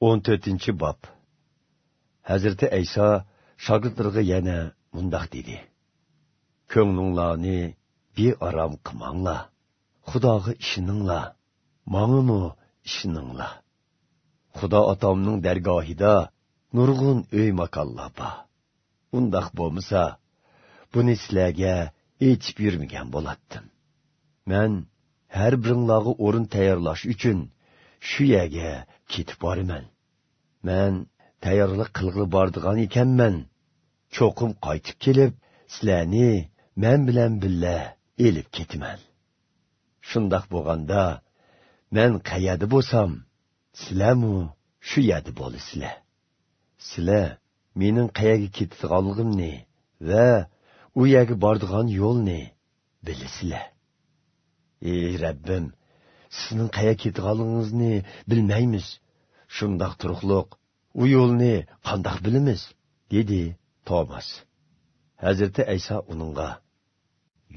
14 bob. Hazrati ayso shogirdlarga yana mundoq dedi. Ko'nglinglarni bearom qilmanglar. Xudoga ishoninglar mangimi ishoninglar xudo otamning dargohida nurg'un uy makonlar bor. Undoq bo'lmasa buni sizlarga aytib yurmagan bo'lardim man har biringlarga o'rin tayyorlash uchun shu yerga ketib boraman. Man tayyorlik qilg'ili bordigan ekanman. Cho'qim qaytib kelib sizlarni men bilan billa elib ketaman. Shundoq bo'lganda men qayerda bo'lsam sizlarmu shu yerda bo'lasizlar. Sizlar mening qayerga ketadiganligimni va u yerga bordigan yo'lni bilasizlar. Ey rabbim sizning qayerga ketganligingizni bilmaymiz. Shundoq turuqliq u yo'lni qandoq bilamiz? dedi tomas hazrati ayso uningga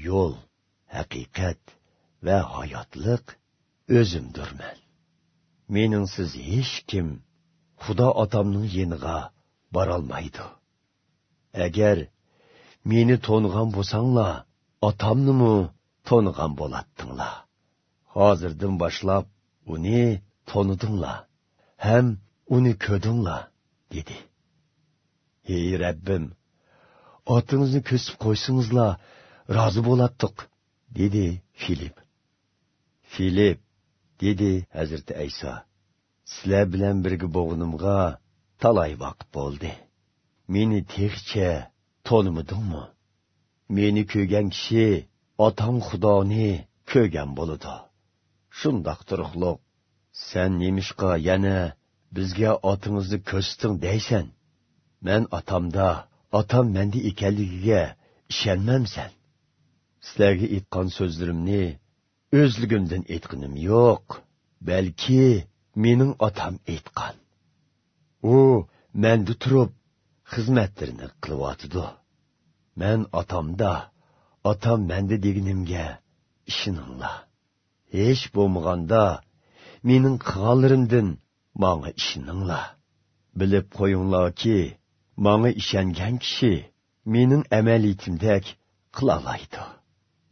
yo'l haqiqat va hayotliq o'zimdirman. Meningsiz hech kim xudo otamning yeniga borolmaydi. Agar meni to'ngan bo'lsanglar otamnimi to'ngan bo'latdinglar hozirdan boshlab uni to'nidinglar ham uni ko'rdinglar dedi. Ey rabbim otingizni ko'sib qo'ysingizlar rozi bo'latdiq dedi filip. Filip dedi hazrati ayso sizlar bilan birga bo'g'inimga talay vaqt bo'ldi meni texcha to'nimidingmi meni ko'rgan kishi otam xudoni ko'rgan bo'ladi shundoq turuqliq sen nemishqa yana bizga otingizni ko'rsating deysan. Men otamda otam menda ekanligiga ishonmamsan. Sizlarga aytgan so'zlarimni o'zligimdan aytqinim yo'q balki mening otam aytgan. U menda turib xizmatlarini qilyotidi. Man otamda otam menda deganimga ishoninglar hech bo'lmaganda mening qilganlarimdan manga ishininglar bilib qo'yinglarki manga ishongan kishi mening amaliyatimdek qilolaydi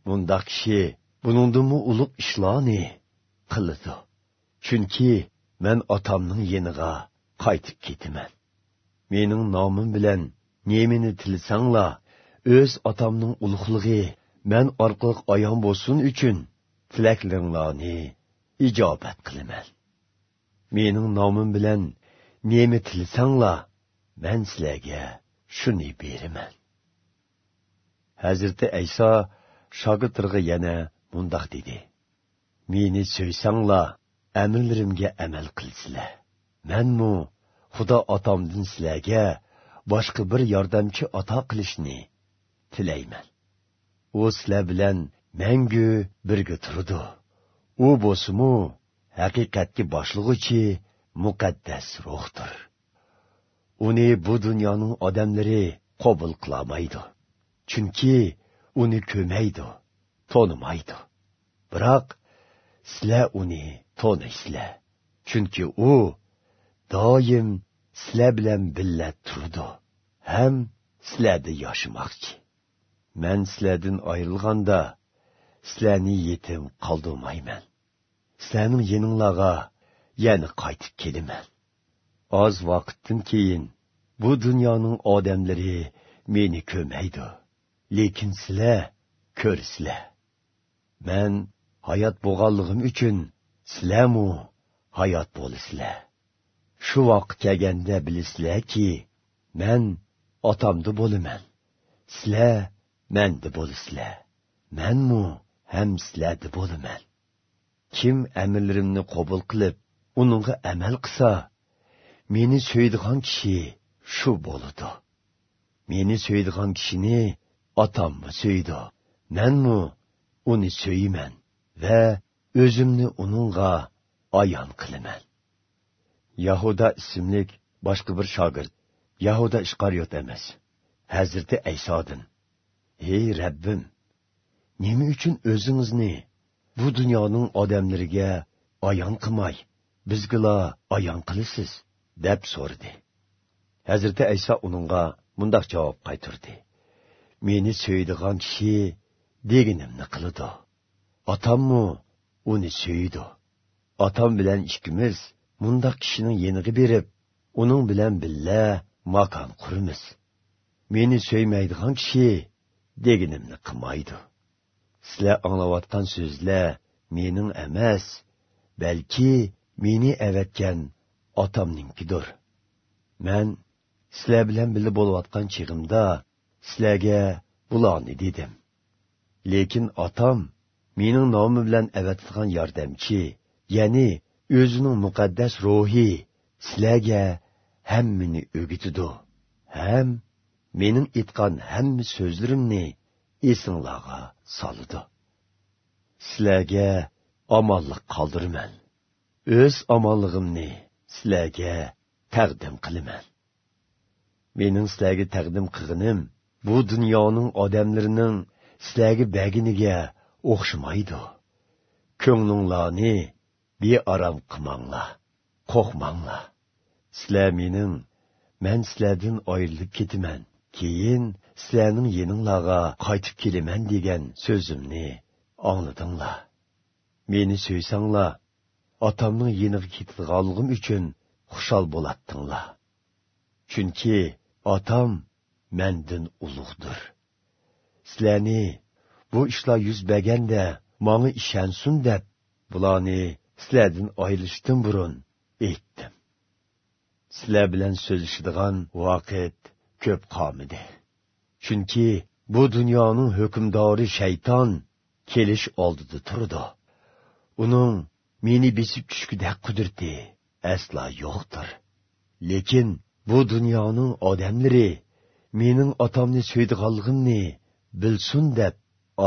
bundaq kishi buningdimi ulug' ishlarni qiladi chunki men otamning yeniga qaytib ketaman mening nomim bilan nemini tilsanglar o'z otamning ulug'lig'i men orqali ayon bo'lsin uchun tilaklaringlarni ijobat qilaman. Mening nomim bilan nemi tilsanglar men sizlarga shuni beraman. Hazrati ayso shogirdlarga yana mundoq dedi. Meni so'ysanglar amrlarimga amal qilsizlar. Manmu xudo otamdan sizlarga boshqa bir yordamchi ato qilishni tilayman. U sizlar bilan mangu birga turdi. U bo'lsimu haqiqatga boshlig'uchi muqaddas ruhdir. Uni bu dunyoning odamlari qabul qilolmaydi. Chunki uni ko'maydi to'nimaydi. Biroq sizlar uni to'naysizlar chunki u doim sizlar bilan billa turdi. Ham sizlarda yashamoqchi man sizlardan ayrilganda sizlarni yetim qoldirmayman sizlarning yeninglarga yana qaytib kelaman oz vaqtdan keyin bu dunyoning odamlari meni ko'maydi lekin sizlar ko'rsizlar man hayot bo'lganligim uchun sizlarmu hayot bo'lasizlar shu vaqt kelganda bilasizlarki man otamda bo'laman sizlar manda bo'lasizlar manmu ham sizlarda bo'laman. Kim amrlarimni qabul qilib uningga amal qilsa meni so'ydigan kishi shu bo'ladi. Meni atam kishini otammi so'ydi. Mi uni so'yiman va o'zimni uningga ayan qilaman. Yahuda ismlik boshqa bir shogird yahuda ishqariyot emas. Hazrati aysodin ey rabbim! Nima uchun o'zingizni bu dunyoning odamlariga ayon qilmay bizgila ayon qilasiz deb so'radi. Hazrati ayso uningga mundoq javob qaytirdi meni so'ydigan kishi deginimni qiladi otammu uni so'ydi. Otam bilan ikkimiz mundoq kishining yeniga berib uning bilan billa makon qurimiz meni so'ymaydigan kishi deginimni qilmaydi. Sizlar anglayotgan so'zlar mening emas balki meni avatgan otamninkidir. Man sizlar bilan birga bo'layotgan chig'imda sizlarga bularni dedim. Lekin otam mening nomi bilan avatilgan yordamchi ya'ni o'zining muqaddas ruhi sizlarga hammani o'gitidi ham mening aytgan hamma so'zlarimni esinglarga solidi. Sizlarga omonlik qoldiraman o'z omonligimni sizlarga taqdim qilaman. Mening sizlarga taqdim qilganim bu dunyoning odamlarining sizlarga baginiga o'xshamaydi. Ko'nglinglarni bearom qilmanglar qo'rqmanglar. Sizlar mening man sizlardan oyrilib ketaman. Keyin sizlarning yeninglarga qaytib kelaman degan so'zimni angladinglar meni so'ysanglar otamning yeniga ketadiganligim uchun xushal bo'latdinglar chunki otam mandan ulug'dir. Sizlarni bu ishlar yuz berganda manga ishonsin deb bularni sizlardan ayrilishdan burun aytdim. Sizlar bilan so'zlashadigan vaqt ko'p qolmadi. Chunki bu dunyoning hukmdori shayton kelish oldida turdi. Uning meni besib tushgudak qudrati aslo yo'qdir. Lekin bu dunyoning odamlari mening otamni so'ydiganligimni bilsin deb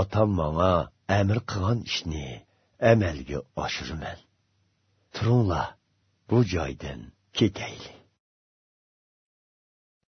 otam manga amr qilgan ishni amalga oshiraman turinglar bu joydan ketaylik.